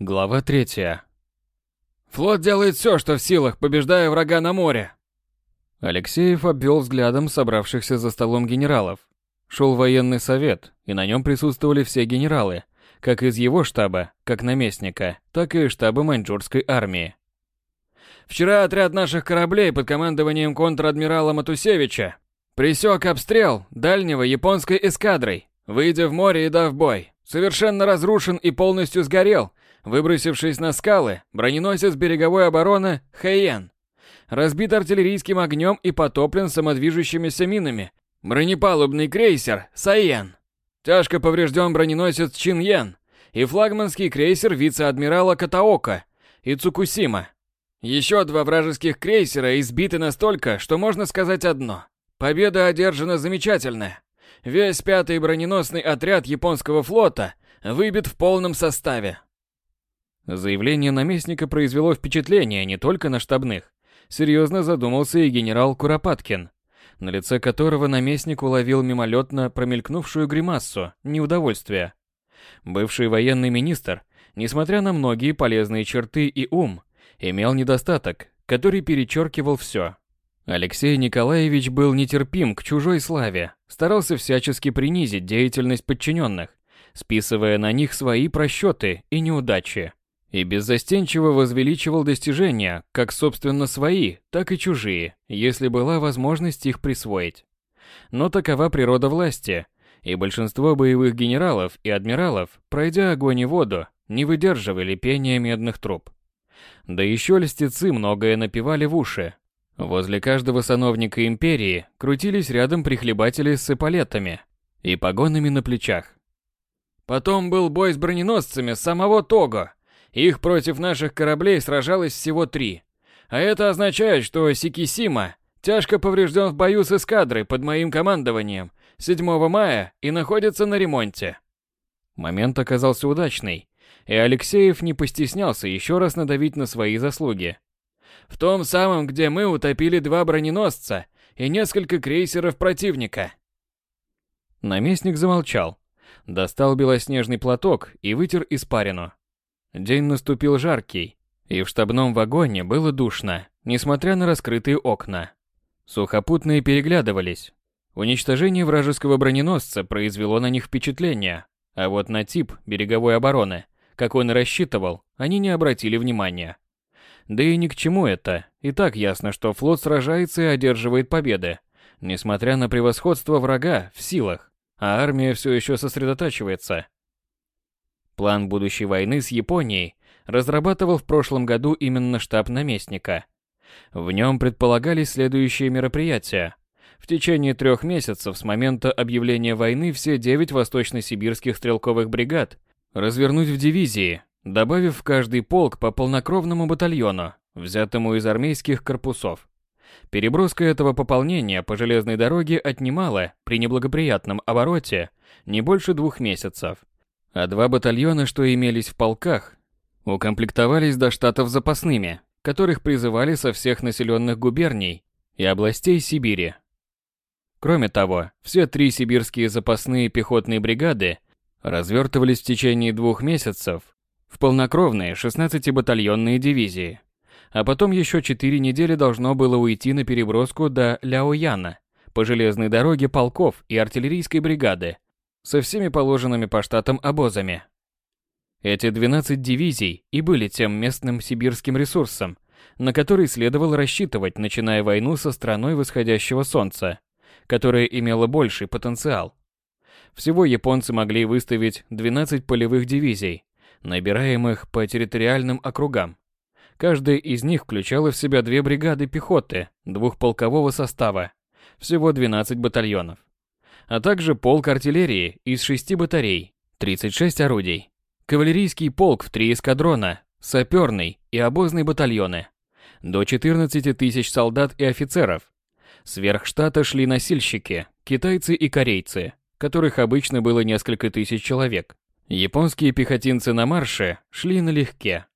Глава третья. Флот делает все, что в силах, побеждая врага на море. Алексеев обвел взглядом собравшихся за столом генералов. Шел военный совет, и на нем присутствовали все генералы, как из его штаба, как наместника, так и штаба маньчжурской армии. Вчера отряд наших кораблей под командованием контр-адмирала Матусевича пресек обстрел дальнего японской эскадрой, выйдя в море и дав бой. Совершенно разрушен и полностью сгорел – Выбросившись на скалы, броненосец береговой обороны Хэйен разбит артиллерийским огнем и потоплен самодвижущимися минами. Бронепалубный крейсер Сайен. Тяжко поврежден броненосец Чиньен и флагманский крейсер вице-адмирала Катаока и Цукусима. Еще два вражеских крейсера избиты настолько, что можно сказать одно. Победа одержана замечательная. Весь пятый броненосный отряд японского флота выбит в полном составе. Заявление наместника произвело впечатление не только на штабных. Серьезно задумался и генерал Куропаткин, на лице которого наместник уловил мимолетно промелькнувшую гримассу неудовольствия. Бывший военный министр, несмотря на многие полезные черты и ум, имел недостаток, который перечеркивал все. Алексей Николаевич был нетерпим к чужой славе, старался всячески принизить деятельность подчиненных, списывая на них свои просчеты и неудачи и беззастенчиво возвеличивал достижения, как собственно свои, так и чужие, если была возможность их присвоить. Но такова природа власти, и большинство боевых генералов и адмиралов, пройдя огонь и воду, не выдерживали пения медных труб. Да еще льстецы многое напевали в уши. Возле каждого сановника империи крутились рядом прихлебатели с эполетами и погонами на плечах. Потом был бой с броненосцами самого Того, их против наших кораблей сражалось всего три. А это означает, что Сикисима тяжко поврежден в бою с эскадрой под моим командованием 7 мая и находится на ремонте. Момент оказался удачный, и Алексеев не постеснялся еще раз надавить на свои заслуги. В том самом, где мы утопили два броненосца и несколько крейсеров противника. Наместник замолчал, достал белоснежный платок и вытер испарину. День наступил жаркий, и в штабном вагоне было душно, несмотря на раскрытые окна. Сухопутные переглядывались. Уничтожение вражеского броненосца произвело на них впечатление, а вот на тип береговой обороны, как он и рассчитывал, они не обратили внимания. Да и ни к чему это, и так ясно, что флот сражается и одерживает победы, несмотря на превосходство врага в силах, а армия все еще сосредотачивается. План будущей войны с Японией разрабатывал в прошлом году именно штаб наместника. В нем предполагались следующие мероприятия. В течение трех месяцев с момента объявления войны все девять восточно-сибирских стрелковых бригад развернуть в дивизии, добавив в каждый полк по полнокровному батальону, взятому из армейских корпусов. Переброска этого пополнения по железной дороге отнимала, при неблагоприятном обороте, не больше двух месяцев – а два батальона, что имелись в полках, укомплектовались до штатов запасными, которых призывали со всех населенных губерний и областей Сибири. Кроме того, все три сибирские запасные пехотные бригады развертывались в течение двух месяцев в полнокровные 16-батальонные дивизии, а потом еще 4 недели должно было уйти на переброску до Ляояна по железной дороге полков и артиллерийской бригады со всеми положенными по штатам обозами. Эти 12 дивизий и были тем местным сибирским ресурсом, на который следовало рассчитывать, начиная войну со страной восходящего солнца, которая имела больший потенциал. Всего японцы могли выставить 12 полевых дивизий, набираемых по территориальным округам. Каждая из них включала в себя две бригады пехоты двухполкового состава, всего 12 батальонов а также полк артиллерии из шести батарей, 36 орудий, кавалерийский полк в три эскадрона, саперный и обозный батальоны, до 14 тысяч солдат и офицеров. Сверх штата шли носильщики, китайцы и корейцы, которых обычно было несколько тысяч человек. Японские пехотинцы на марше шли налегке.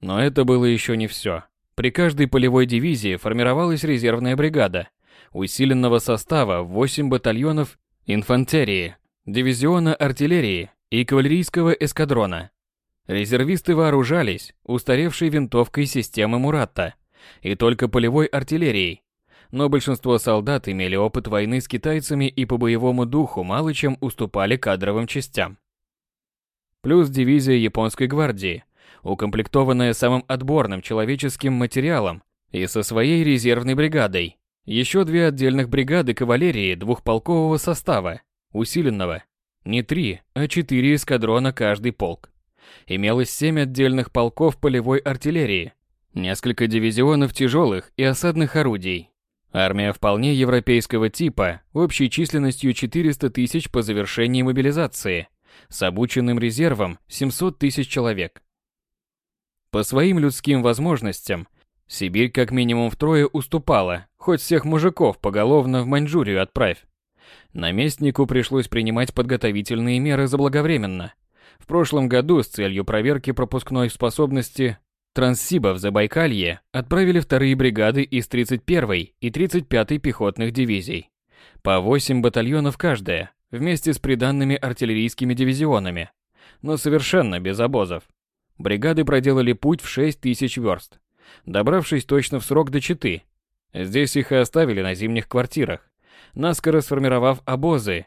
Но это было еще не все. При каждой полевой дивизии формировалась резервная бригада, усиленного состава 8 батальонов инфантерии, дивизиона артиллерии и кавалерийского эскадрона. Резервисты вооружались устаревшей винтовкой системы Муратта и только полевой артиллерией. Но большинство солдат имели опыт войны с китайцами и по боевому духу мало чем уступали кадровым частям. Плюс дивизия японской гвардии, укомплектованная самым отборным человеческим материалом и со своей резервной бригадой. Еще две отдельных бригады кавалерии двухполкового состава, усиленного. Не три, а четыре эскадрона каждый полк имелось семь отдельных полков полевой артиллерии, несколько дивизионов тяжелых и осадных орудий. Армия вполне европейского типа, общей численностью 400 тысяч по завершении мобилизации, с обученным резервом 700 тысяч человек. По своим людским возможностям, Сибирь как минимум втрое уступала, хоть всех мужиков поголовно в Маньчжурию отправь. Наместнику пришлось принимать подготовительные меры заблаговременно – в прошлом году с целью проверки пропускной способности Транссиба в Забайкалье отправили вторые бригады из 31-й и 35-й пехотных дивизий. По 8 батальонов каждая, вместе с приданными артиллерийскими дивизионами. Но совершенно без обозов. Бригады проделали путь в 6 тысяч верст, добравшись точно в срок до Читы. Здесь их и оставили на зимних квартирах, наскоро сформировав обозы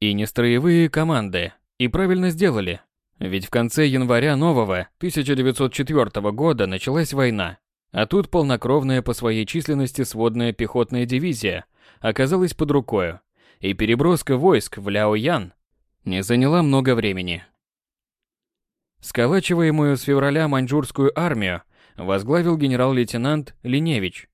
и нестроевые команды. И правильно сделали, ведь в конце января нового 1904 года началась война, а тут полнокровная по своей численности сводная пехотная дивизия оказалась под рукою, и переброска войск в Ляоян не заняла много времени. Сколачиваемую с февраля маньчжурскую армию возглавил генерал-лейтенант Линевич,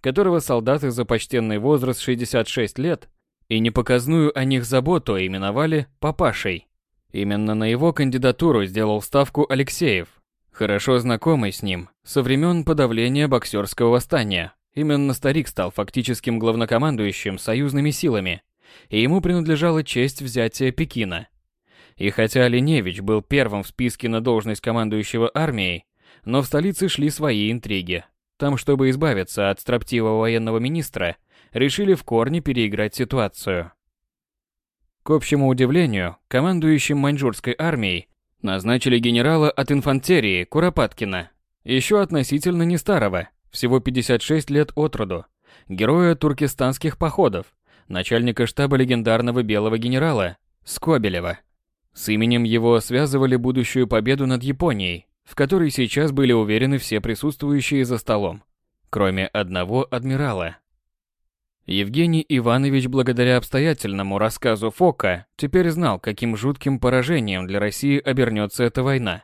которого солдаты за почтенный возраст 66 лет и непоказную о них заботу именовали «папашей». Именно на его кандидатуру сделал ставку Алексеев, хорошо знакомый с ним со времен подавления боксерского восстания. Именно старик стал фактическим главнокомандующим союзными силами, и ему принадлежала честь взятия Пекина. И хотя Леневич был первым в списке на должность командующего армией, но в столице шли свои интриги. Там, чтобы избавиться от строптивого военного министра, решили в корне переиграть ситуацию. К общему удивлению, командующим маньчжурской армией назначили генерала от инфантерии Куропаткина, еще относительно не старого, всего 56 лет от роду, героя туркестанских походов, начальника штаба легендарного белого генерала Скобелева. С именем его связывали будущую победу над Японией, в которой сейчас были уверены все присутствующие за столом, кроме одного адмирала, Евгений Иванович, благодаря обстоятельному рассказу Фока, теперь знал, каким жутким поражением для России обернется эта война.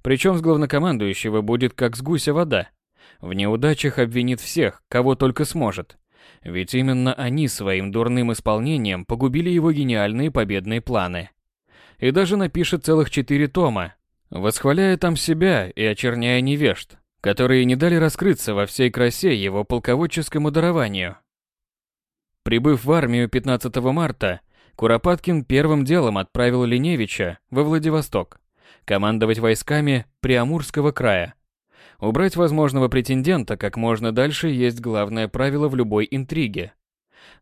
Причем с главнокомандующего будет как с гуся вода. В неудачах обвинит всех, кого только сможет. Ведь именно они своим дурным исполнением погубили его гениальные победные планы. И даже напишет целых четыре тома, восхваляя там себя и очерняя невежд, которые не дали раскрыться во всей красе его полководческому дарованию. Прибыв в армию 15 марта, Куропаткин первым делом отправил Линевича во Владивосток, командовать войсками Приамурского края. Убрать возможного претендента как можно дальше есть главное правило в любой интриге.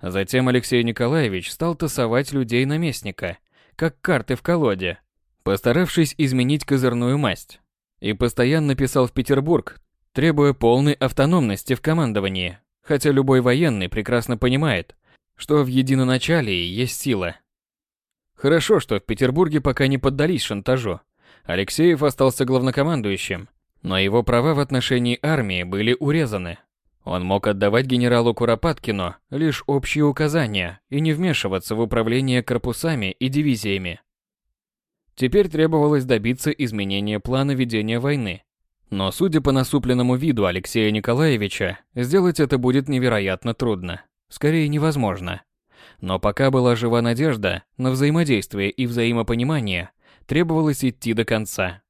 Затем Алексей Николаевич стал тасовать людей наместника, как карты в колоде, постаравшись изменить козырную масть. И постоянно писал в Петербург, требуя полной автономности в командовании, хотя любой военный прекрасно понимает, что в единоначалии есть сила. Хорошо, что в Петербурге пока не поддались шантажу. Алексеев остался главнокомандующим, но его права в отношении армии были урезаны. Он мог отдавать генералу Куропаткину лишь общие указания и не вмешиваться в управление корпусами и дивизиями. Теперь требовалось добиться изменения плана ведения войны, но судя по насупленному виду Алексея Николаевича, сделать это будет невероятно трудно, скорее невозможно. Но пока была жива надежда на взаимодействие и взаимопонимание, требовалось идти до конца.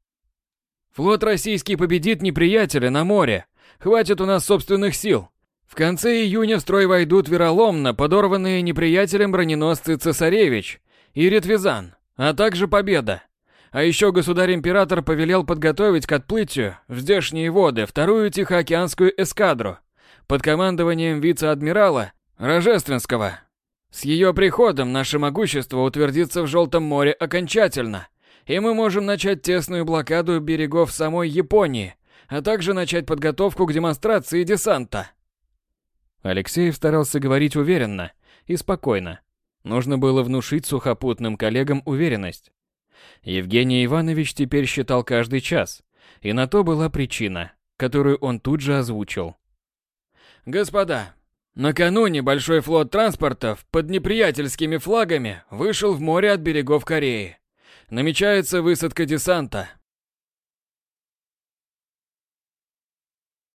«Флот российский победит неприятеля на море. Хватит у нас собственных сил. В конце июня в строй войдут вероломно подорванные неприятелем броненосцы «Цесаревич» и «Ретвизан», а также «Победа». А еще государь-император повелел подготовить к отплытию в здешние воды вторую Тихоокеанскую эскадру под командованием вице-адмирала Рожественского. С ее приходом наше могущество утвердится в Желтом море окончательно, И мы можем начать тесную блокаду берегов самой Японии, а также начать подготовку к демонстрации десанта. Алексеев старался говорить уверенно и спокойно. Нужно было внушить сухопутным коллегам уверенность. Евгений Иванович теперь считал каждый час, и на то была причина, которую он тут же озвучил. «Господа, накануне большой флот транспортов под неприятельскими флагами вышел в море от берегов Кореи. Намечается высадка десанта,